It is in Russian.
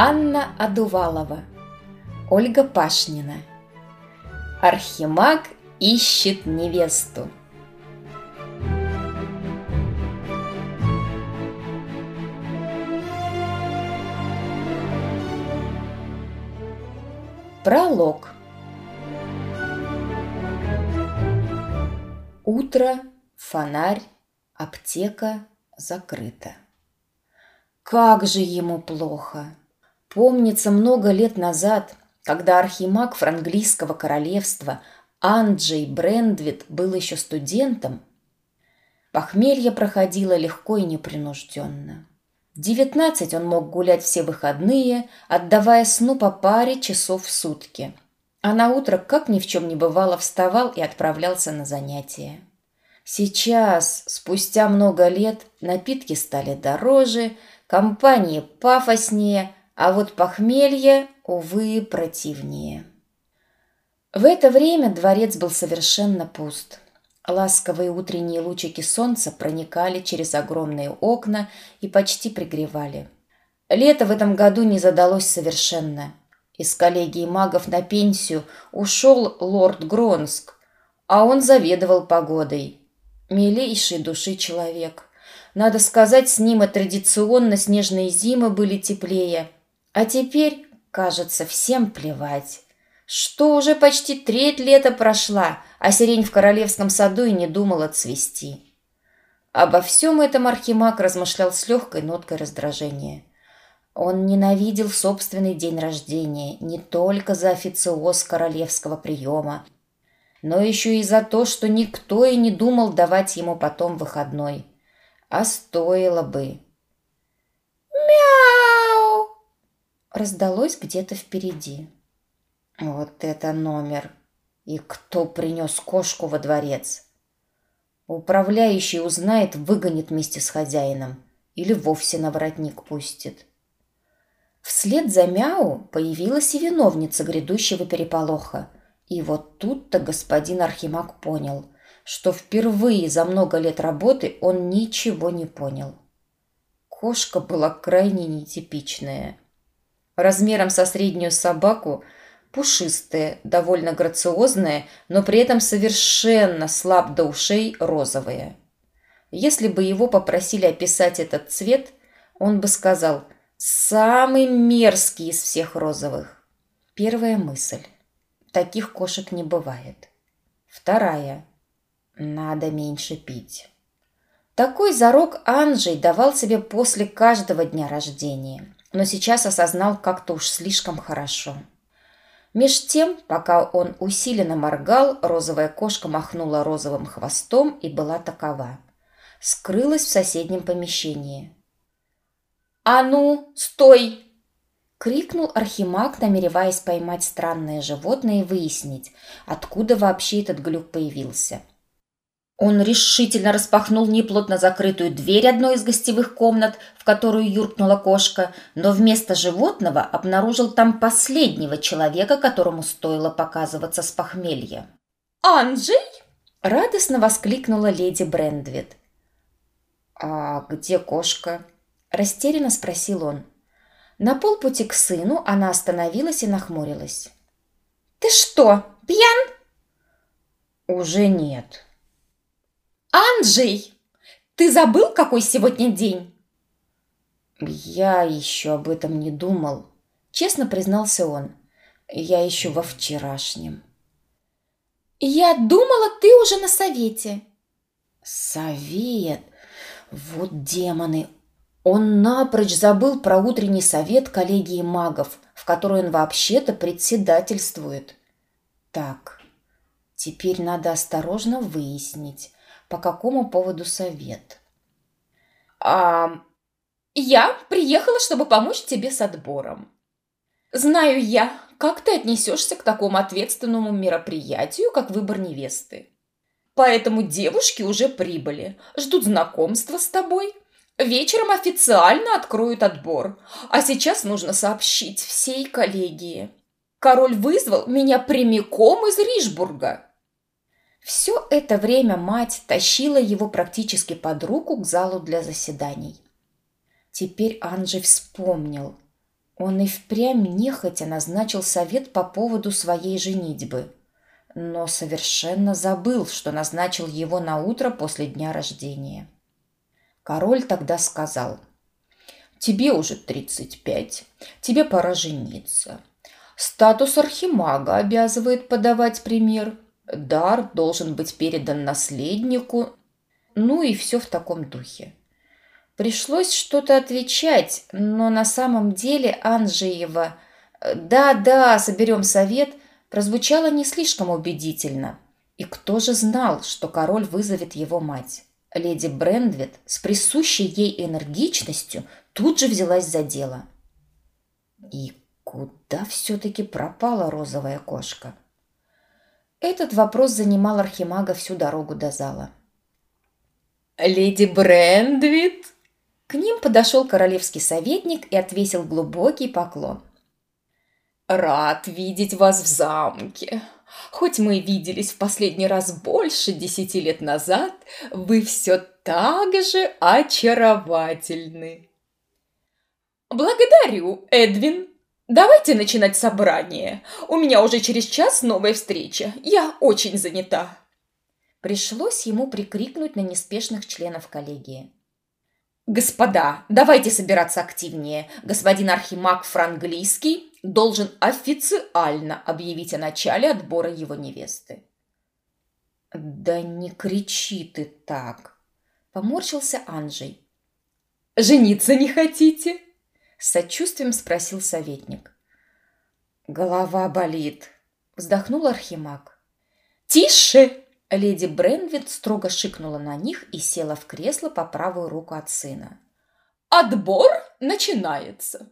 Анна Адувалова, Ольга Пашнина. Архимаг ищет невесту. Пролог. Утро, фонарь, аптека закрыта. Как же ему плохо! Помнится много лет назад, когда архимаг франглийского королевства Анджей Брендвит был еще студентом, похмелье проходило легко и непринужденно. В девятнадцать он мог гулять все выходные, отдавая сну по паре часов в сутки. А на утро, как ни в чем не бывало, вставал и отправлялся на занятия. Сейчас, спустя много лет, напитки стали дороже, компании пафоснее, а вот похмелье, увы, противнее. В это время дворец был совершенно пуст. Ласковые утренние лучики солнца проникали через огромные окна и почти пригревали. Лето в этом году не задалось совершенно. Из коллегии магов на пенсию ушел лорд Гронск, а он заведовал погодой. Милейший души человек. Надо сказать, с ним и традиционно снежные зимы были теплее – а теперь, кажется, всем плевать. Что уже почти треть лета прошла, а сирень в королевском саду и не думала цвести. Обо всем этом Архимаг размышлял с легкой ноткой раздражения. Он ненавидел собственный день рождения не только за официоз королевского приема, но еще и за то, что никто и не думал давать ему потом выходной. А стоило бы. Раздалось где-то впереди. Вот это номер! И кто принес кошку во дворец? Управляющий узнает, выгонит вместе с хозяином или вовсе на воротник пустит. Вслед за Мяу появилась и виновница грядущего переполоха. И вот тут-то господин Архимаг понял, что впервые за много лет работы он ничего не понял. Кошка была крайне нетипичная – размером со среднюю собаку, пушистые, довольно грациозные, но при этом совершенно слаб до ушей розовые. Если бы его попросили описать этот цвет, он бы сказал «самый мерзкий из всех розовых». Первая мысль. Таких кошек не бывает. Вторая. Надо меньше пить. Такой зарок Анджей давал себе после каждого дня рождения – но сейчас осознал как-то уж слишком хорошо. Меж тем, пока он усиленно моргал, розовая кошка махнула розовым хвостом и была такова. Скрылась в соседнем помещении. «А ну, стой!» — крикнул Архимаг, намереваясь поймать странное животное и выяснить, откуда вообще этот глюк появился. — он решительно распахнул неплотно закрытую дверь одной из гостевых комнат, в которую юркнула кошка, но вместо животного обнаружил там последнего человека, которому стоило показываться с похмелья. «Анджей?» – радостно воскликнула леди Брендвит. «А где кошка?» – растерянно спросил он. На полпути к сыну она остановилась и нахмурилась. «Ты что, пьян?» «Уже нет», «Анджей, ты забыл, какой сегодня день?» «Я еще об этом не думал», — честно признался он. «Я еще во вчерашнем». «Я думала, ты уже на совете». «Совет? Вот демоны! Он напрочь забыл про утренний совет коллегии магов, в которой он вообще-то председательствует. Так, теперь надо осторожно выяснить, по какому поводу совет. А, я приехала, чтобы помочь тебе с отбором. Знаю я, как ты отнесешься к такому ответственному мероприятию, как выбор невесты. Поэтому девушки уже прибыли, ждут знакомства с тобой. Вечером официально откроют отбор, а сейчас нужно сообщить всей коллегии. Король вызвал меня прямиком из Ришбурга. Все это время мать тащила его практически под руку к залу для заседаний. Теперь Анджей вспомнил. Он и впрямь нехотя назначил совет по поводу своей женитьбы, но совершенно забыл, что назначил его на утро после дня рождения. Король тогда сказал, «Тебе уже тридцать пять, тебе пора жениться. Статус архимага обязывает подавать пример, дар должен быть передан наследнику, ну и все в таком духе. Пришлось что-то отвечать, но на самом деле Анжеева «Да-да, соберем совет» прозвучало не слишком убедительно. И кто же знал, что король вызовет его мать? Леди Брендвит с присущей ей энергичностью тут же взялась за дело. И куда все-таки пропала розовая кошка? Этот вопрос занимал Архимага всю дорогу до зала. «Леди Брендвит!» К ним подошел королевский советник и отвесил глубокий поклон. «Рад видеть вас в замке. Хоть мы виделись в последний раз больше десяти лет назад, вы все так же очаровательны». «Благодарю, Эдвин. Давайте начинать собрание. У меня уже через час новая встреча. Я очень занята». Пришлось ему прикрикнуть на неспешных членов коллегии. Господа, давайте собираться активнее. Господин Архимаг Франглийский должен официально объявить о начале отбора его невесты. Да не кричи ты так, поморщился Анжей. Жениться не хотите? С сочувствием спросил советник. Голова болит, вздохнул Архимаг. Тише! Леди Бренвит строго шикнула на них и села в кресло по правую руку от сына. «Отбор начинается!»